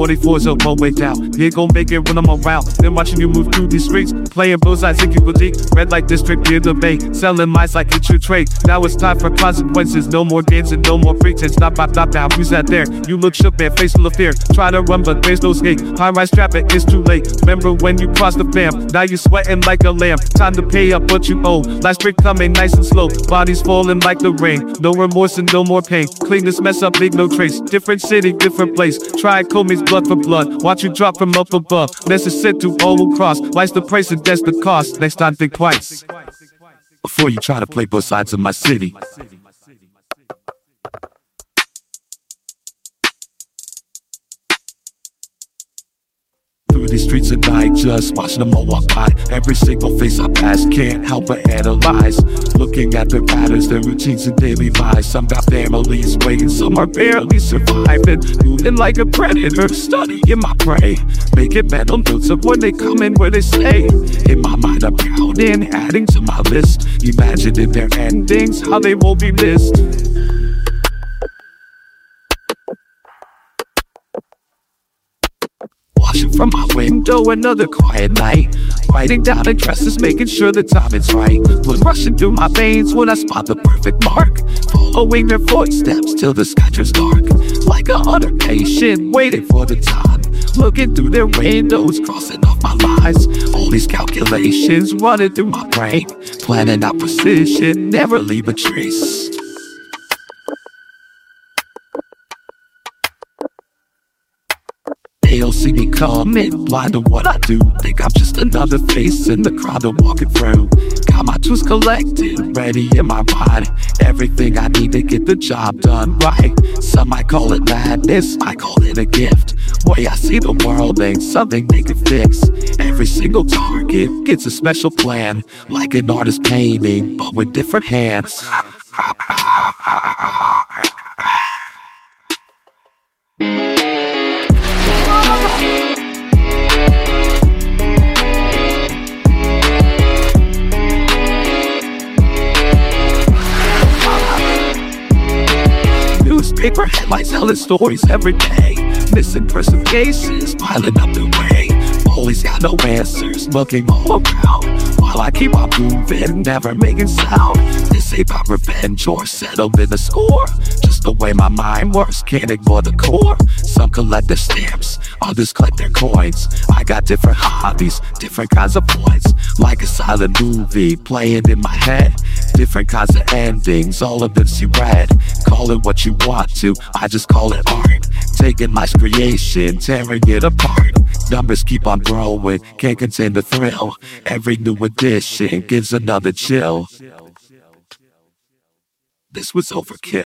44's up my way down. You gon' make it when I'm around. Then watching you move through these streets. Playing both sides, think you believe. Red light district, near the bay. Selling mice like it's your trade. Now it's time for consequences. No more games and no more pretense. Stop, stop, stop now. Who's that there? You look shook, man. Face full of fear. Try to run, but there's no escape. High rise trap it, it's too late. Remember when you crossed the fam? Now you sweating like a lamb. Time to pay up what you owe. Last trick coming nice and slow. Bodies falling like the rain. No remorse and no more pain. Clean this mess up, leave no trace. Different city, different place. Try Comey's blood for blood. Watch you drop from up above. Message sent to all will cross. Why's the price and that's the cost? Next time think twice. Before you try to play both sides of my city. Through these streets at night, just watching them all walk by. Every single face I pass, can't help but analyze. Looking at their patterns, their routines, and daily lives. Some got families waiting, some are barely surviving. Moving like a predator, studying my prey. Making mental notes of when they come and where they stay. In my mind, I'm counting, adding to my list. Imagining their endings, how they won't be missed. From my window, another quiet night. Writing down addresses, making sure the time is right. Blood rushing through my veins when I spot the perfect mark. Following their footsteps till the sky turns dark. Like a hunter patient, waiting for the time. Looking through their windows, crossing off my lies. All these calculations running through my brain. Planning out precision, never leave a trace. See me coming, blind to what I do. Think I'm just another face in the crowd I'm walking through. Got my tools collected, ready in my mind. Everything I need to get the job done right. Some might call it madness, I call it a gift. Way I see the world ain't something they can fix. Every single target gets a special plan, like an artist painting, but with different hands. Newspaper headlines telling stories every day. Missing cases piling up the way. Police got no answers, looking all around. While I keep on moving, never making sound. This ain't about revenge or settling the score. Just the way my mind works, can't ignore the core. Some collect their stamps, others collect their coins. I got different hobbies, different kinds of points. Like a silent movie playing in my head. Different kinds of endings, all of them see red. Call it what you want to, I just call it art. Taking my creation, tearing it apart. Numbers keep on growing, can't contain the thrill. Every new edition gives another chill. This was overkill.